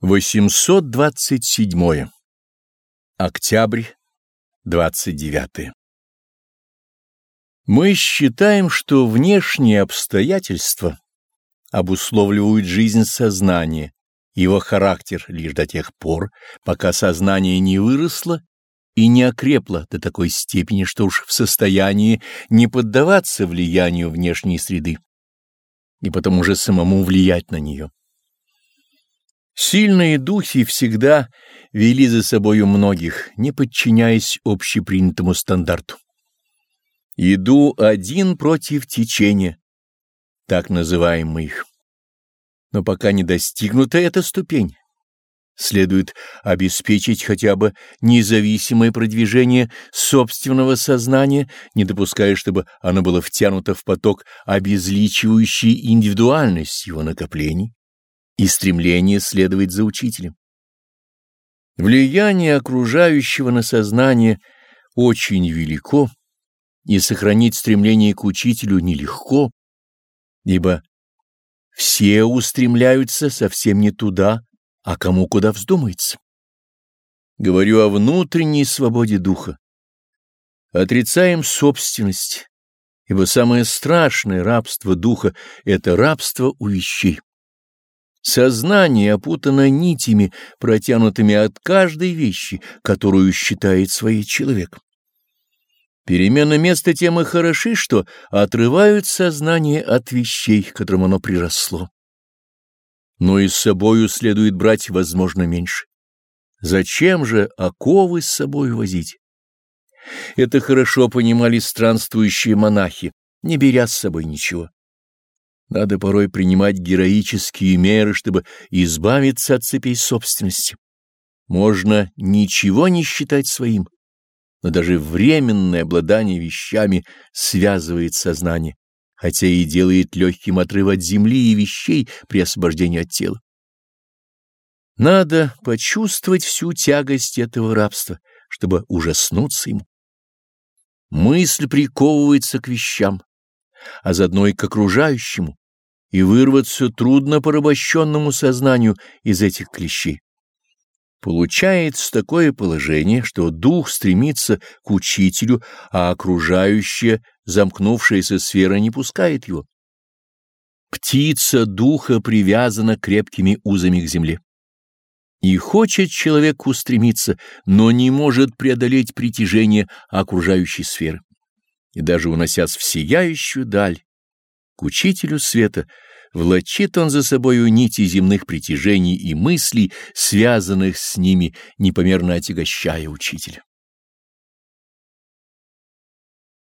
827. Октябрь, 29. Мы считаем, что внешние обстоятельства обусловливают жизнь сознания, его характер лишь до тех пор, пока сознание не выросло и не окрепло до такой степени, что уж в состоянии не поддаваться влиянию внешней среды, и потом уже самому влиять на нее. Сильные духи всегда вели за собою многих, не подчиняясь общепринятому стандарту. «Иду один против течения», так называем мы их. Но пока не достигнута эта ступень, следует обеспечить хотя бы независимое продвижение собственного сознания, не допуская, чтобы оно было втянуто в поток, обезличивающий индивидуальность его накоплений и стремление следовать за учителем. Влияние окружающего на сознание очень велико, и сохранить стремление к учителю нелегко, ибо все устремляются совсем не туда, а кому куда вздумается. Говорю о внутренней свободе духа. Отрицаем собственность, ибо самое страшное рабство духа — это рабство у вещей. Сознание опутано нитями, протянутыми от каждой вещи, которую считает своей человек. Перемена места тем и хороши, что отрывают сознание от вещей, к которым оно приросло. Но и с собою следует брать, возможно, меньше. Зачем же оковы с собой возить? Это хорошо понимали странствующие монахи, не беря с собой ничего. Надо порой принимать героические меры, чтобы избавиться от цепей собственности. Можно ничего не считать своим, но даже временное обладание вещами связывает сознание, хотя и делает легким отрыв от земли и вещей при освобождении от тела. Надо почувствовать всю тягость этого рабства, чтобы ужаснуться ему. Мысль приковывается к вещам, а заодно и к окружающему, и вырваться трудно порабощенному сознанию из этих клещей. Получается такое положение, что дух стремится к учителю, а окружающая замкнувшаяся сфера не пускает его. Птица духа привязана крепкими узами к земле. И хочет человек устремиться, но не может преодолеть притяжение окружающей сферы. И даже уносясь в сияющую даль, к учителю света, влачит он за собою нити земных притяжений и мыслей, связанных с ними, непомерно отягощая учителя.